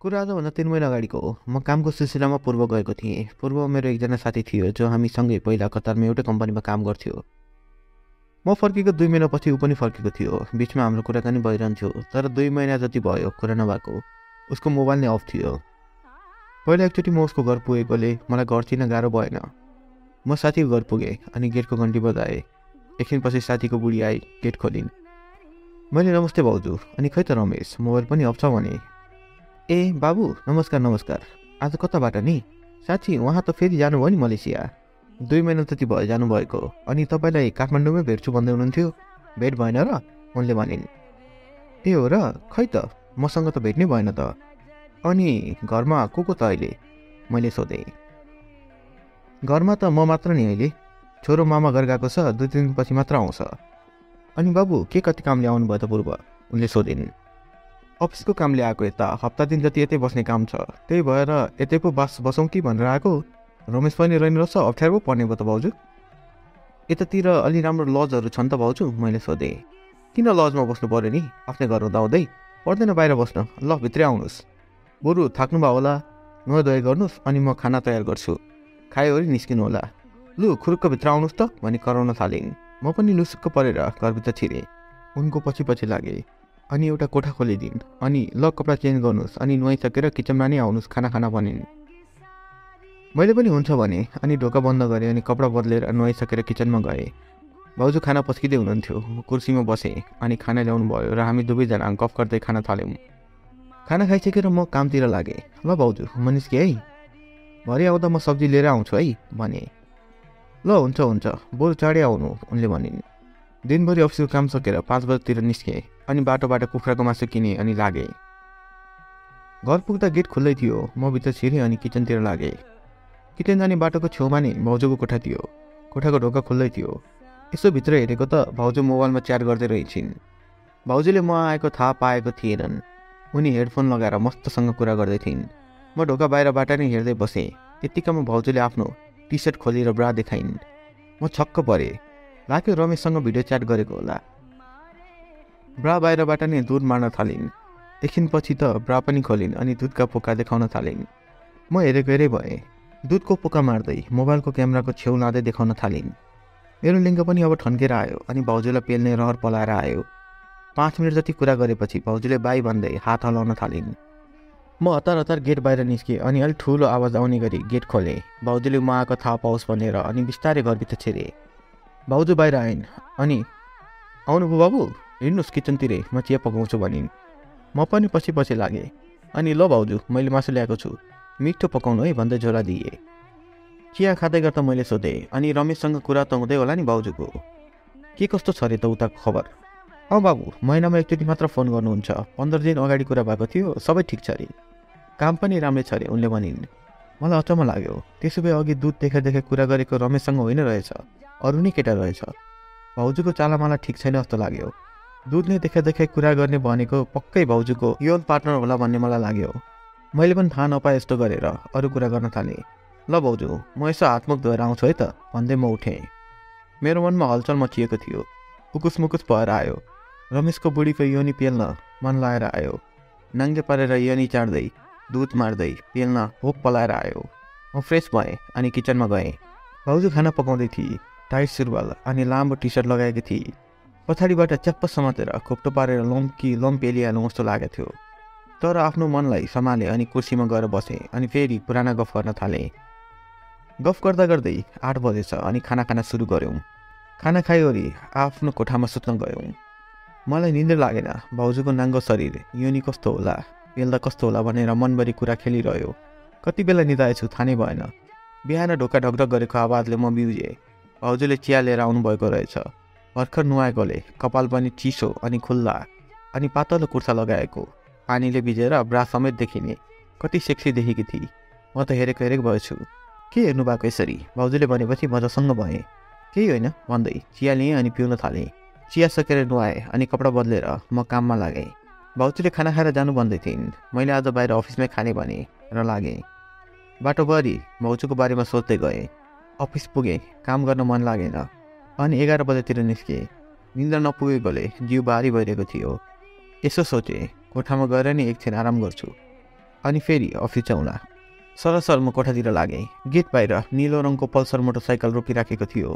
कुरा आजभन्दा तिन महिना अगाडिको हो। म कामको सिलसिलामा पूर्व गएको थिएँ। पूर्व मेरो एकजना साथी थियो जो हामी सँगै पहिला कतारमा एउटै कम्पनीमा काम गर्थ्यो। म फर्केको दुई महिनापछि ऊ पनि फर्केको थियो। बिचमा हाम्रो कुराकानी भइरहन्थ्यो तर दुई महिना जति भयो कुरा नभएको। उसको मोबाइल नै अफ थियो। पहिला एकचोटि म उसको घर पुगेकोले मलाई घर चिन्न गाह्रो भएन। म साथीको घर पुगेँ अनि गेटको घन्टी बजाएँ। एकछिनपछि साथीको बुढी आई गेट खोलिन्। मैले नमस्ते भाउजू अनि खै त रमेश मोबाइल पनि अफ छ भने? ए बाबु नमस्कार नमस्कार। आज कताबाट नि? साथी उहाँ त फेरि जानुभयो नि मलेसिया। दुई महिना जति भयो जानुभएको अनि तपाईँलाई काठमाडौँमै भेट्छु भन्दै हुनुहुन्थ्यो। भेट भएन र? उनले भनिन्। ए हो र खै त? मसँग त भेट्नै भएन त। अनि घरमा को को त अहिले? मैले सोधेँ। घरमा त म मात्र नि अहिले। छोरो मामा घर गएको छ दुई तिन दिनपछि मात्र आउँछ। अनि बाबु के कति कामले आउनुभयो त पूर्व? उनले सोधिन्। अफिसको कामले आएको यता। हप्ता दिन जति यतै बस्ने काम छ। त्यही भएर यतै पो बास बसौँ कि भनेर आएको। रमेश पनि रहने रहेछ। अप्ठ्यारो पो पर्ने भयो त भाउजू। यतातिर अलि राम्रो लजहरू छन् त भाउजू मैले सोधेँ। किन लजमा बस्नु पऱ्यो नि? आफ्नै घर हुँदाहुँदै पर्दैन बाहिर बस्न। ल भित्रै आउनुहोस्। बरु थाक्नुभयो होला। नुहाइ धुवाइ गर्नुहोस् अनि म खाना तयार गर्छु। खायोवरी निस्किनु होला लु भित्र आउनुहोस् त भनी कराउन थालिन्। म पनि लुसुक्क परेर घरभित्र छिरेँ। उनको पछि पछि लागेँ। अनि एउटा कोठा खोलिदिन्। अनि ल कपडा चेन्ज गर्नुहोस् अनि नुहाइसकेर किचनमा नै आउनुहोस् खाना खाना भनिन् मैले पनि हुन्छ भने अनि ढोका बन्द गरेँ अनि कपडा बदलेर नुहाइसकेर किचनमा गएँ। भाउजू खाना पस्किँदै हुनुहुन्थ्यो। कुर्सीमा बसेँ अनि खाना ल्याउनु भयो र हामी दुवैजना गफ गर्दै खाना थाल्यौँ। खाना खाइसकेर म कामतिर लागेँ। ल भाउजू म निस्केँ है? भरे आउँदा म सब्जी लिएर आउँछु है भने। ल हुन्छ हुन्छ। बरु चाँडै आउनु उनले भनिन्। दिनभरि अफिसको काम सकेर पाँच बजीतिर निस्केँ अनि बाटोबाट कुखुराको मासु किनेँ अनि लागेँ। घर पुग्दा गेट खुल्लै थियो म भित्र छिरेँ अनि किचनतिर लागेँ। किचन जाने बाटोको छेउमा नै भाउजूको कोठा थियो। कोठाको ढोका खुल्लै थियो। यसो भित्र हेरेको त भाउजू मोबाइलमा च्याट गर्दै रहेछिन्। भाउजूले म आएको थाहा पाएको थिएनन्। उनी हेडफोन लगाएर मस्तसँग कुरा गर्दै थिइन्। म ढोका बाहिरबाट नै हेर्दै बसेँ। त्यत्तिकैमा भाउजूले आफ्नो टी सर्ट खोलेर ब्रा देखाइन्। म छक्क परेँ। लाग्यो रमेशसँग भिडियो च्याट गरेको होला। ब्रा बाहिरबाट नै दुध मार्न थालिन्। एकछिनपछि त ब्रा पनि खोलिन् अनि दुधका पोका देखाउन थालिन्। म हेरेको हेरे भएँ दुधको पोका मार्दै मोबाइलको क्यामेराको छेउ लाँदै देखाउन थालिन्। मेरो लिङ्ग पनि अब ठन्केर आयो अनि भाउजूलाई पेल्ने रहर पलाएर आयो। पाँच मिनट जति कुरा गरेपछि भाउजूले बाई भन्दै हात हलाउन थालिन्। म हतार हतार गेट बाहिर निस्केँ अनि अलिक ठुलो आवाज आउने गरी गेट खोलेँ। भाउजूले म आएको थाहा पाओस् भनेर अनि बिस्तारै घरभित्र छिरेँ। भाउजू बाहिर आइन्। अनि आउनुभयो बाबु हिँड्नुहोस् किचनतिरै म चिया पकाउँछु भनिन्। म पनि पछि पछि लागेँ। अनि ल भाउजू मैले मासु ल्याएको छु। मिठो पकाउनु है भन्दै झोला दिएँ। चिया खाँदै गर्दा मैले सोधेँ अनि रमेशसँग कुरा त हुँदै होला नि भाउजूको के कस्तो छ अरे त उताको खबर? अँ बाबु महिनामा एकचोटि मात्र फोन गर्नुहुन्छ। पन्ध्र दिन अगाडि कुरा भएको थियो सबै ठिक छ अरे काम पनि राम्रै छ अरे उनले भनिन्। मलाई अचम्म लाग्यो। त्यसो भए अघि दुध देखा देखा कुरा गरेको रमेशसँग होइन रहेछ। अरू नै केटा रहेछ। भाउजूको चालामाला ठिक छैन जस्तो लाग्यो। दुधले देखा देखा कुरा गर्ने भनेको पक्कै भाउजूको यौन पार्टनर होला भन्ने मलाई लाग्यो। मैले पनि थाहा नपाएँ यस्तो गरेर अरू कुरा गर्न थालेँ। ल भाउजू म यसो हातमुख धोएर आउँछु है त भन्दै म उठेँ। मेरो मनमा हलचल मचिएको थियो। उकुस मुकुस भएर आयो। रमेशको बुढीको योनी पेल्न मन लाएर आयो। नाङ्गे पारेर योनी चाड्दै दुध मार्दै पेल्न भोक पलाएर आयो। म फ्रेस भएँ अनि किचनमा गएँ। भाउजू खाना पकाउँदै थिए टाइट सुरुवाल अनि लामो टी सर्ट लगाएकी थिए। पछाडिबाट च्याप्प समातेर खोप्टो पारेर लम्की लम पेलिहालौँ जस्तो लागेको थियो। तर आफ्नो मनलाई सम्हालेँ अनि कुर्सीमा गएर बसेँ अनि फेरि पुराना गफ गर्न थालेँ। गफ गर्दा गर्दै आठ बजेछ अनि खाना खाना सुरु गऱ्यौँ। खाना खाइवरी आफ्नो कोठामा सुत्न गयौँ। मलाई निन्द्र लागेन। भाउजूको नाङ्गो शरीर योनी कस्तो होला? बेल्दा कस्तो होला भनेर मनभरि कुरा खेलिरह्यो। कति बेला निधाएछु थाहा नै भएन। बिहान ढोका ढकढक गरेको आवाजले म बिउजेँ। भाउजूले चिया लिएर आउनुभएको रहेछ। भर्खर नुहाएकोले कपाल पनि चिसो अनि खुल्ला अनि पातलो कुर्ता लगाएको। पानीले भिजेर ब्रा समेत देखिने। कति सेक्सी देखेकी थिए म त हेरेको हेरेको भएछु। के हेर्नु भएको यसरी? भाउजूले भनेपछि मजासँग भएँ। केही होइन भन्दै चिया लिएँ अनि पिउन थालेँ। चिया सकेर नुहाएँ अनि कपडा बदलेर म काममा लागेँ। भाउजूले खाना खाएर जानु भन्दै थिइन्। मैले आज बाहिर अफिसमै खाने भने र लागेँ। बाटोभरि भाउजूको बारेमा सोध्दै गएँ। अफिस पुगेँ काम गर्न मन लागेन। अनि एघार बजेतिर निस्केँ। निन्द्रा नपुगेकोले जिउ भारी भइरहेको थियो। यसो सोचेँ कोठामा गएर नि एकछिन आराम गर्छु। अनि फेरि अफिस जाउँला। सरसर म कोठातिर लागेँ। गेट बाहिर निलो रङको पल्सर मोटरसाइकल रोकिराखेको थियो।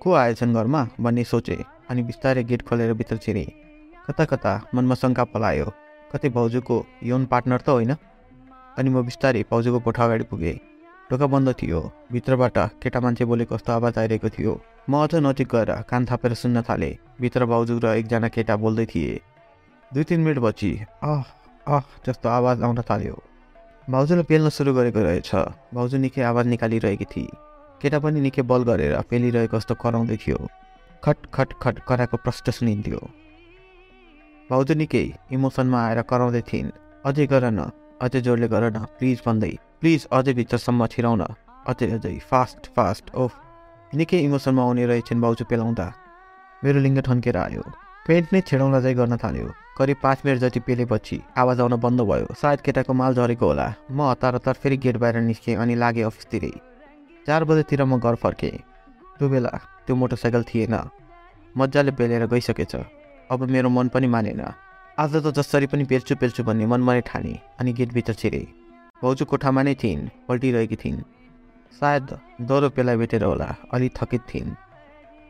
को आएछन् घरमा भन्ने सोचेँ अनि बिस्तारै गेट खोलेर भित्र छिरेँ। कता कता मनमा शङ्का पलायो। कतै भाउजूको यौन पार्टनर त होइन। अनि म बिस्तारै भाउजूको कोठा अगाडि पुगेँ। ढोका बन्द थियो। भित्रबाट केटा मान्छे बोलेको जस्तो आवाज आइरहेको थियो। म अझ नजिक गएर कान थापेर सुन्न थालेँ। भित्र भाउजू र एकजना केटा बोल्दै थिए। दुई तिन मिनटपछि अह अह जस्तो आवाज आउन थाल्यो। भाउजूले पेल्न सुरु गरेको रहेछ। भाउजू निकै आवाज निकालिरहेकी थिए। केटा पनि निकै बल गरेर पेलिरहेको जस्तो कराउँदै थियो। खट खट खट कराएको प्रष्ट सुनिन्थ्यो। भाउजू निकै इमोसनमा आएर कराउँदै थिइन्। अझै गर न अझै जोडले गर न प्लिज भन्दै प्लिज अझै भित्रसम्म छिराउन। अझै अझै फास्ट फास्ट ओफ निकै इमोसनमा आउने रहेछन् भाउजू पेलाउँदा। मेरो लिङ्ग ठन्केर आयो। पेन्ट नै छेडाउँदा चाहिँ गर्न थाल्यो। करिब पाँच मिनट जति पेलेपछि आवाज आउन बन्द भयो। सायद केटाको माल झरेको होला। म हतार हतार फेरि गेट बाहिर निस्केँ अनि लागेँ अफिसतिरै। चार बजेतिर म घर फर्केँ। त्यो बेला त्यो मोटरसाइकल थिएन। मजाले पेलेर गइसकेछ। अब मेरो मन पनि मानेन। आज त जसरी पनि पेल्छु पेल्छु भन्ने मनमा नै ठाने अनि गेटभित्र छिरेँ। भाउजू कोठामा नै थिइन् पल्टिरहेकी थिइन्। सायद दरो पेला भेटेर होला अलि थकित थिइन्।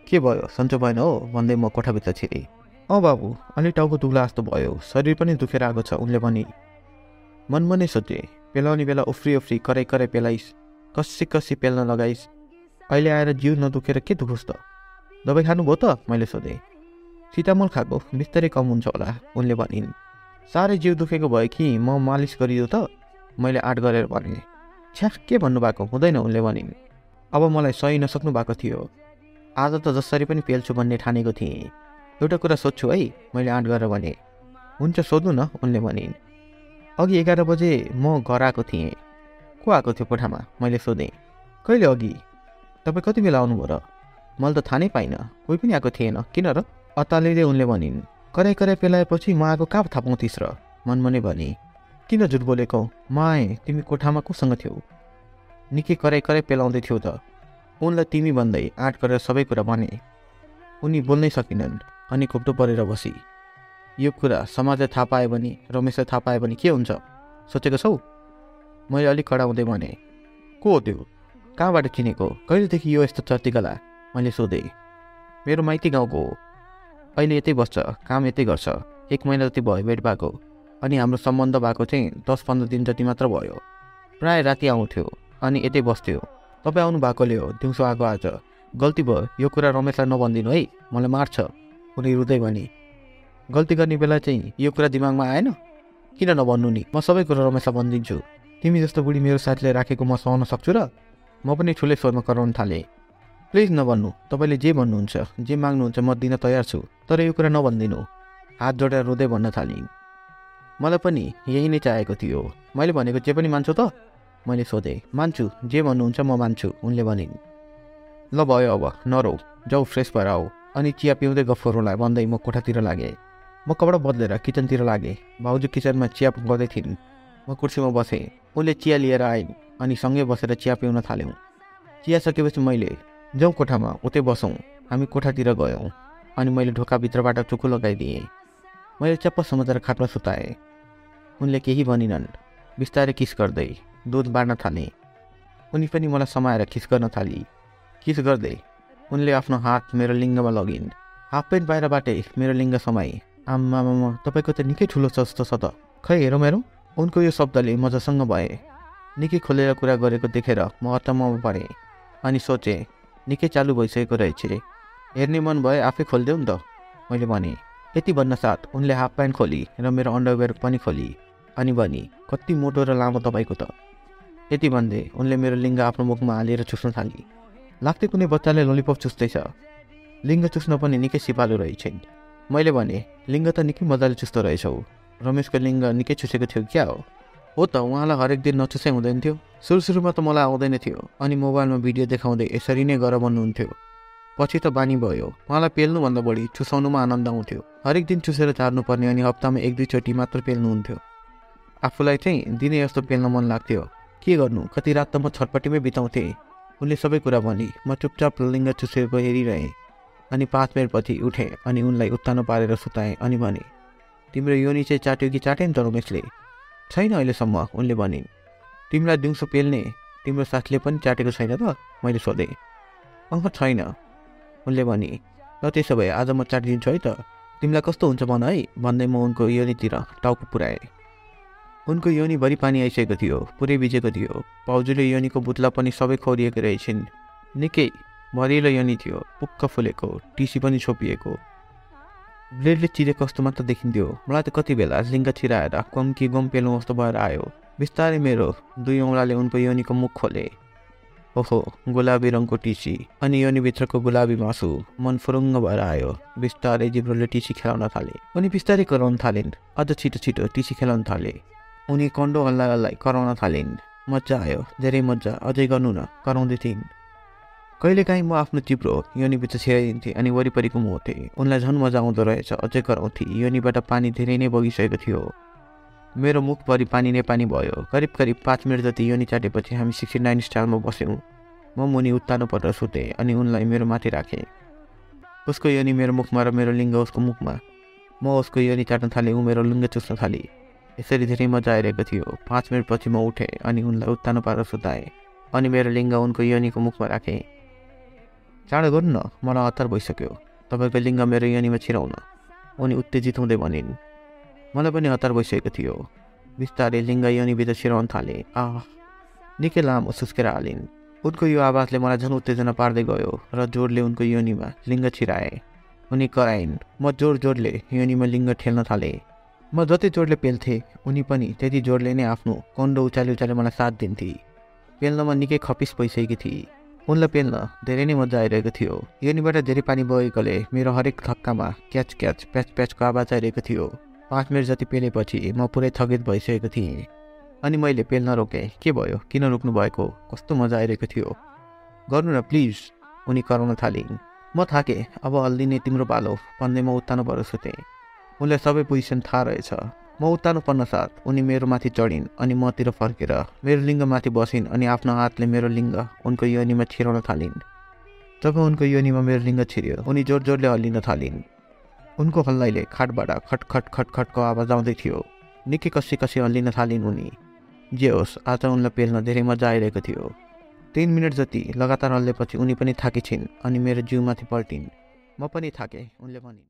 के भयो? सन्चो भएन हो? भन्दै म कोठाभित्र छिरेँ। अँ बाबु अलि टाउको दुख्ला जस्तो भयो। शरीर पनि दुखेर आएको छ उनले पनि मनमा नै सोचे पेलाउने बेला उफ्री उफ्री कराई कराई पेलाइस् कसी कसी पेल्न लगाइस्। अहिले आएर जिउ नदुखेर के दुखोस् त? दबाई खानुभयो त? मैले सोधेँ। सितामल खाएको बिस्तारै कम हुन्छ होला उनले भनिन्। साह्रै जिउ दुखेको भयो कि म मालिस गरिदियो त? मैले आँट गरेर भनेँ। छ्या के भन्नुभएको? हुँदैन उनले भनिन्। अब मलाई सही नसक्नु भएको थियो। आज त जसरी पनि पेल्छु भन्ने ठानेको थिएँ। एउटा कुरा सोध्छु है मैले आँट गरेर भनेँ। हुन्छ सोध्नु न उनले भनिन्। अघि एघार बजे म घर आएको थिएँ। को आएको थियो कोठामा? मैले सोधेँ। कहिले अघि? तपाईँ कति बेला आउनुभयो र? मैले त थाहा नै पाइनँ। कोही पनि आएको थिएन। किन र? अत्तालिँदै उनले भनिन् कराई कराई पेलाएपछि म आएको कहाँ थाहा पाउँथिस् र? मनमा नै भने किन झुट बोलेको? म आएँ तिमी कोठामा कोसँग थियौ? निकै कराई कराई पेलाउँदै थियौ त। उनलाई तिमी भन्दै आँट गरेर सबै कुरा भने। उनी बोल्नै सकिनन् अनि खुप्टो परेर बसी। यो कुरा समाजले थाहा पायो भने रमेशले थाहा पायो भने के हुन्छ? सोचेको छौ? मैले अलिक कडाउँदै भने को हो त्यो? कहाँबाट चिनेको कहिलेदेखि यो यस्तो चर्तिकला मैले सोधेँ मेरो माइती गाउँको हो। अहिले यतै बस्छ काम यतै गर्छ। एक महिना जति भयो भेट भएको। अनि हाम्रो सम्बन्ध भएको चाहिँ दस पन्ध्र दिन जति मात्र भयो। प्रायः राति आउँथ्यो अनि यतै बस्थ्यो। तपाईँ आउनु भएकोले हो दिउँसो आएको आज। गल्ती भयो यो कुरा रमेशलाई नभनिदिनु है मलाई मार्छ उनी रुँदै भने। गल्ती गर्ने बेला चाहिँ यो कुरा दिमागमा आएन? किन नभन्नु नि? म सबै कुरा रमेशलाई भनिदिन्छु। तिमी जस्तो बुढी मेरो साथीले राखेको म सहन सक्छु र म पनि ठुलै स्वरमा कराउन थालेँ। प्लिज नभन्नु तपाईँले जे भन्नुहुन्छ जे माग्नुहुन्छ म दिन तयार छु तर यो कुरा नभनिदिनु। हात जोडेर रुँदै भन्न थालेँ मलाई पनि यही नै चाहेको थियो। मैले भनेको जे पनि मान्छु त? मैले सोधेँ मान्छु जे भन्नुहुन्छ म मान्छु उनले भनिन्। ल भयो अब नरौ जाउ फ्रेस भएर आऊ अनि चिया पिउँदै गफहरूलाई भन्दै म कोठातिर लागेँ। म कपडा बदलेर किचनतिर लागेँ। भाउजू किचनमा चिया गर्दै थिइन्। म कुर्सीमा बसेँ। उसले चिया लिएर आइन् अनि सँगै बसेर चिया पिउन थाल्यौँ। चिया सकेपछि मैले जाउँ कोठामा उतै बसौँ। हामी कोठातिर गयौँ अनि मैले ढोकाभित्रबाट चुकु लगाइदिएँ। मैले च्याप्प समातेर खाटमा सुताएँ। उनले केही भनिनन्। बिस्तारै किस गर्दै दुध बाँड्न थाले। उनी पनि मलाई समाएर खिस गर्न थाली। किस गर्दै? उनले आफ्नो हात मेरो लिङ्गमा लगिन्। हाफ पेन्ट बाहिरबाटै मेरो लिङ्ग समाए आम्मामा तपाईँको त निकै ठुलो छ जस्तो छ त। खै हेरौँ हेरौँ उनको यो शब्दले मजासँग भए। निकै खोलेर कुरा गरेको देखेर म अत्तममा परेँ अनि सोचेँ निकै चालु भइसकेको रहेछ हेर्ने मन भए आफै खोलिदेऊ नि त। मैले भनेँ यति भन्न साथ उनले हाफ प्यान्ट खोली र मेरो अन्डरवेयर पनि खोली। अनि भनी कति मोटो र लामो तपाईँको त? यति भन्दै उनले मेरो लिङ्ग आफ्नो मुखमा हालेर चुस्न थाली। लाग्थ्यो कुनै बच्चाले लोलिपप चुस्दैछ। लिङ्ग चुस्न पनि निकै सिपालु रहेछन्। मैले भने लिङ्ग त निकै मजाले चुस्तो रहेछौ रमेशको लिङ्ग निकै चुसेको थियो क्या हो? हो त उहाँलाई हरेक दिन नचुसै हुँदैन थियो। सुरु सुरुमा त मलाई आउँदैन थियो अनि मोबाइलमा भिडियो देखाउँदै यसरी नै गर भन्नुहुन्थ्यो पछि त बानी भयो। उहाँलाई पेल्नुभन्दा बढी चुसाउनुमा आनन्द आउँथ्यो। हरेक दिन चुसेर चार्नुपर्ने अनि हप्तामा एक दुईचोटि मात्र पेल्नुहुन्थ्यो। आफूलाई चाहिँ दिनै यस्तो पेल्न मन लाग्थ्यो। के गर्नु? कति रात त म छटपट्टिमै बिताउँथेँ। उनले सबै कुरा भने म चुपचाप लिङ्ग चुसेको हेरिरहेँ अनि पाँच मिनटपछि उठेँ अनि उनलाई उत्तानो पारेर सुताएँ अनि भने तिम्रो योनि चाहिँ चाट्यो कि चाटेँ नि त रमेशले? छैन अहिलेसम्म उनले भनिन् तिमीलाई दिउँसो पेल्ने तिम्रो साथीले पनि चाटेको छैन त मैले सोधेँ। अङ्क छैन। उनले भने ल त्यसो भए आज म चाटिदिन्छु है त। तिमीलाई कस्तो हुन्छ भन है भन्दै म उनको योनितिर टाउको पुऱ्याएँ। उनको योनिभरि पानी आइसकेको थियो पुरै भिजेको थियो। पाउजूले योनीको बुत्ला पनि सबै खोरिएको रहेछन्। निकै भरिलो योनी थियो पुक्क फुलेको टिसी पनि छोपिएको। ब्लेडले चिरेको कस्तो मात्र देखिन्थ्यो मलाई त कति बेला लिङ्ग छिराएर कम्की गम पेलो जस्तो भएर आयो बिस्तारै मेरो दुई औँलाले उनको योनीको मुख खोले ओहो गुलाबी रङको टिसी अनि योनीभित्रको गुलाबी मासु मन फुरुङ्ग भएर आयो बिस्तारै जिब्रोले टिसी खेलाउन थाले उनी बिस्तारै कराउन थालिन् अझ छिटो छिटो टिसी खेलाउन थाले उनी कन्डो हल्ला हल्लाई कराउन थालिन् मजा आयो धेरै मजा अझै गर्नु न कराउँदै थिइन् कहिलेकाहीँ म आफ्नो चिप्रो योनीभित्र छिराइदिन्थेँ अनि वरिपरि घुमाउँथेँ उनलाई झन् मजा आउँदो रहेछ। अझै कराउँथे योनीबाट पानी धेरै नै बगिसकेको थियो। मेरो मुखभरि पानी नै पानी भयो। करिब करिब पाँच मिनट जति योनी चाटेपछि हामी सिक्सटी नाइन स्टाइलमा बस्यौँ। म मुनि उत्तानो परेर सुतेँ अनि उनलाई मेरो माथि राखेँ। उसको योनी मेरो मुखमा र मेरो लिङ्ग उसको मुखमा। म उसको योनी चाट्न थालेँ ऊ मेरो लिङ्ग चुस्न थालेँ। यसरी धेरै मजा आइरहेको थियो। पाँच मिनटपछि म उठेँ अनि उनलाई उत्तानो पारेर सुताएँ अनि मेरो लिङ्ग उनको योनीको मुखमा राखेँ। चाँडो गर्नु न मलाई हतार भइसक्यो। तपाईँको लिङ्ग मेरो योनीमा छिराउन। उनी उत्तेजित हुँदै भनिन् मलाई पनि हतार भइसकेको थियो। बिस्तारै लिङ्ग योनीभित्र छिराउन थाले। आह निकै लामो सुस्केर हालिन् उनको यो आवाजले मलाई झन् उत्तेजना पार्दै गयो र जोडले उनको योनीमा लिङ्ग छिराए। उनी कराइन् म जोड जोडले योनीमा लिङ्ग ठेल्न थालेँ। म जति जोडले पेल्थेँ उनी पनि त्यति जोडले नै आफ्नो कन्डो उचाले उचाले मलाई साथ दिन्थे। पेल्नमा निकै खपिस भइसकेकी थिए। उनलाई पेल्न धेरै नै मजा आइरहेको थियो। योनीबाट धेरै पानी बगेकोले मेरो हरेक थक्कामा क्याच क्याच प्याच प्याचको आवाज आइरहेको थियो। पाँच मिनट जति पेलेपछि म पुरै थगित भइसकेको थिएँ। अनि मैले पेल्न रोकेँ। के भयो? किन रोक्नु भएको? कस्तो मजा आइरहेको थियो। गर्नु न प्लिज। उनी कराउन थालिन्। म थाकेँ। अब हल्दी नै तिम्रो पालो भन्दै म उत्तानो भएर सुतेँ उनलाई सबै पोजिसन थाहा रहेछ। म उत्तानो पर्न साथ। उनी मेरो माथि चढिन् अनि मतिर फर्केर मेरो लिङ्गमाथि बसिन् अनि आफ्नो हातले मेरो लिङ्ग उनको योनीमा छिराउन थालिन्। जब उनको योनीमा मेरो लिङ्ग छिर्यो उनी जोड जोडले हल्लिन थालिन्। उनको हल्लाइले खाटबाट खटखट खटखटको आवाज आउँदै थियो। निकै कसी कसी हल्लिन थालिन् उनी। जे होस् आज उनलाई पेल्न धेरै मजा आइरहेको थियो। तिन मिनट जति लगातार हल्लेपछि उनी पनि थाकी छिन् अनि मेरो जिउमाथि पल्टिन्। म पनि थाकेँ उनले भनिन्।